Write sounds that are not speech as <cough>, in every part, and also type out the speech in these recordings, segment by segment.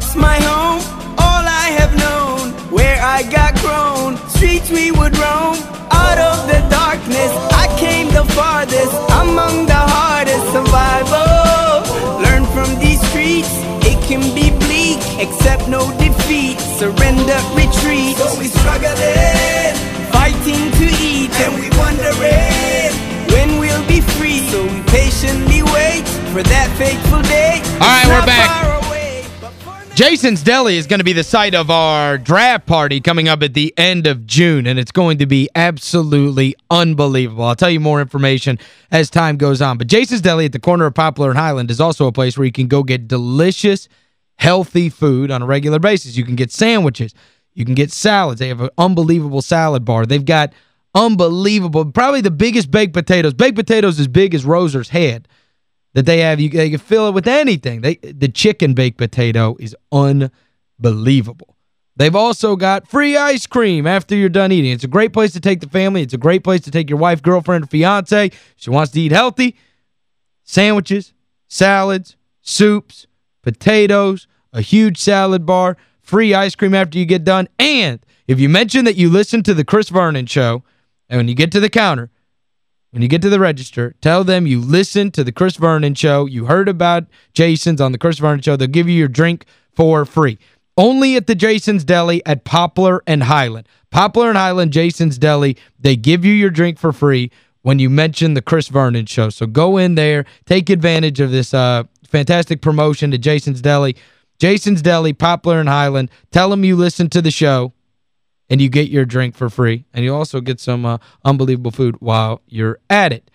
it's my home, all I have known. Where I got grown, streets we would roam. Out of the darkness, I came the farthest. Among the hardest survival. Learn from these streets, it can be bleak. Accept no defeat, surrender, retreat. So we struggling, fighting to eat, and we wondering when we'll be free. So we patiently wait for that fateful day. All right, we're back. Jason's Deli is going to be the site of our draft party coming up at the end of June, and it's going to be absolutely unbelievable. I'll tell you more information as time goes on. But Jason's Deli at the corner of Poplar and Highland is also a place where you can go get delicious, healthy food on a regular basis. You can get sandwiches. You can get salads. They have an unbelievable salad bar. They've got unbelievable, probably the biggest baked potatoes. Baked potatoes as big as Roser's head that they have. You they can fill it with anything. They The chicken baked potato is unbelievable. They've also got free ice cream after you're done eating. It's a great place to take the family. It's a great place to take your wife, girlfriend, fiance. She wants to eat healthy. Sandwiches, salads, soups, potatoes, a huge salad bar, free ice cream after you get done. And if you mention that you listen to the Chris Vernon show, and when you get to the counter, when you get to the register, tell them you listened to the Chris Vernon show, you heard about Jason's on the Chris Vernon show, they'll give you your drink for free. Only at the Jason's Deli at Poplar and Highland. Poplar and Highland, Jason's Deli, they give you your drink for free when you mention the Chris Vernon show. So go in there, take advantage of this uh, fantastic promotion to Jason's Deli. Jason's Deli, Poplar and Highland. Tell them you listened to the show and you get your drink for free. And you also get some uh, unbelievable food while you're at it.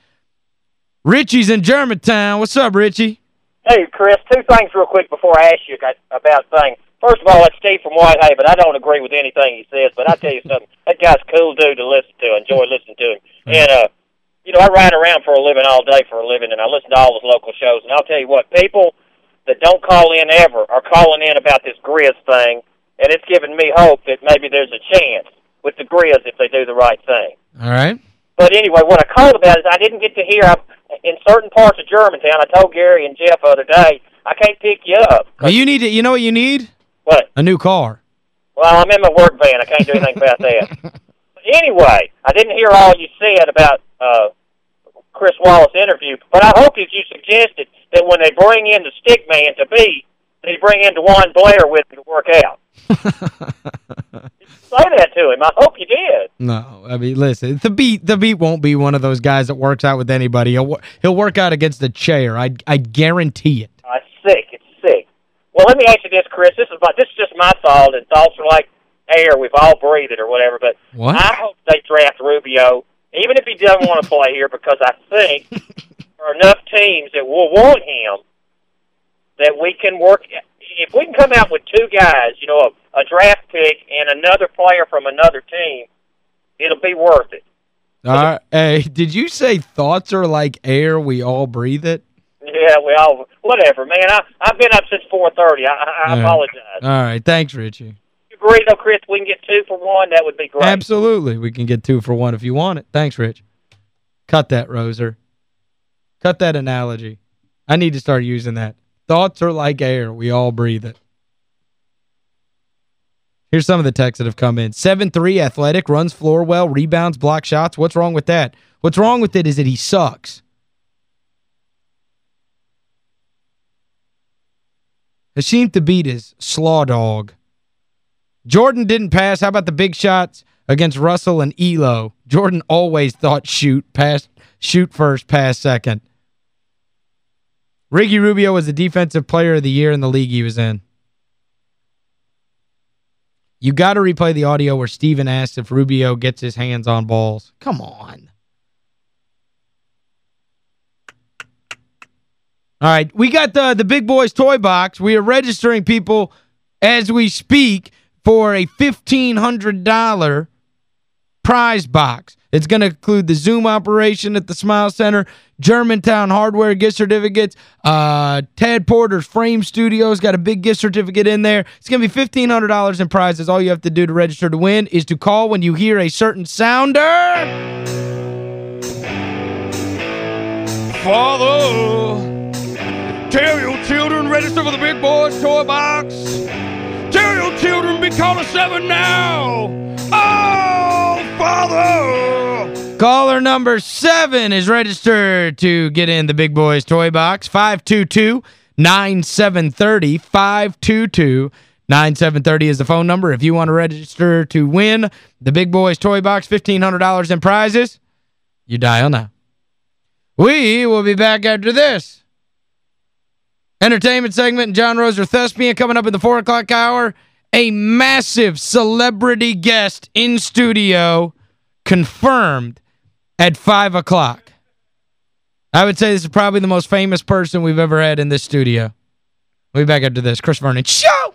Richie's in Germantown. What's up, Richie? Hey, Chris, two things real quick before I ask you about things. First of all, it's Steve from Whitehaven. I don't agree with anything he says, but I tell you something. <laughs> That guy's cool dude to listen to. I enjoy listening to him. And, uh, you know, I ride around for a living all day for a living, and I listen to all those local shows. And I'll tell you what, people that don't call in ever are calling in about this Grizz thing, and it's given me hope that maybe there's a chance with the Grizz if they do the right thing. All right. But anyway, what I called about is I didn't get to hear I, in certain parts of Germantown. I told Gary and Jeff the other day I can't pick you up. Well, you need to, you know what you need? What? A new car. Well, I'm in my work van. I can't do anything about that. <laughs> But anyway, I didn't hear all you said about uh, Chris Wallace interview, but I hope that you suggested that when they bring in the stick man to beat, they bring in DeJuan Blair with him to work out. <laughs> Say that to him. I hope you did. No, I mean, listen, the beat the beat won't be one of those guys that works out with anybody. He'll, he'll work out against the chair. I I guarantee it. Uh, it's sick. It's sick. Well, let me ask you this, Chris. This is my this is just my thought, and thoughts are like air. We've all breathed it or whatever. But What? I hope they draft Rubio, even if he doesn't want to <laughs> play here, because I think there are enough teams that will want him that we can work. If we can come out with two guys, you know, a, a draft pick and another player from another team, it'll be worth it. All right. Hey, did you say thoughts are like air, we all breathe it? Yeah, we all whatever, man. I I've been up since four thirty. I, I, I Yeah. apologize. All right. Thanks, Richie. You agree though, Chris? We can get two for one. That would be great. Absolutely. We can get two for one if you want it. Thanks, Rich. Cut that, Roser. Cut that analogy. I need to start using that. Thoughts are like air. We all breathe it. Here's some of the texts that have come in. 7-3 athletic, runs floor well, rebounds, block shots. What's wrong with that? What's wrong with it is that he sucks. Hasheem Thabeet is slaw dog. Jordan didn't pass. How about the big shots against Russell and Ehlo? Jordan always thought shoot, pass, shoot first, pass second. Ricky Rubio was the defensive player of the year in the league he was in. You got to replay the audio where Steven asked if Rubio gets his hands on balls. Come on. All right, we got the the Big Boys toy box. We are registering people as we speak for a $1,500 prize box. It's going to include the Zoom operation at the Smile Center, Germantown Hardware gift certificates, uh, Ted Porter's Frame Studios got a big gift certificate in there. It's going to be $1,500 in prizes. All you have to do to register to win is to call when you hear a certain sounder. Father, tell your children register for the big boys toy box. Tell your children, be calling seven now. Oh, Father. Caller number seven is registered to get in the big boys toy box. 522 9730 522 9730 is the phone number. If you want to register to win the Big Boys Toy Box, $1,500 in prizes, you dial now. We will be back after this. Entertainment segment, John Roser Thespian coming up in the 4 o'clock hour. A massive celebrity guest in studio confirmed at 5 o'clock. I would say this is probably the most famous person we've ever had in this studio. We'll be back after this. Chris Vernon. Show!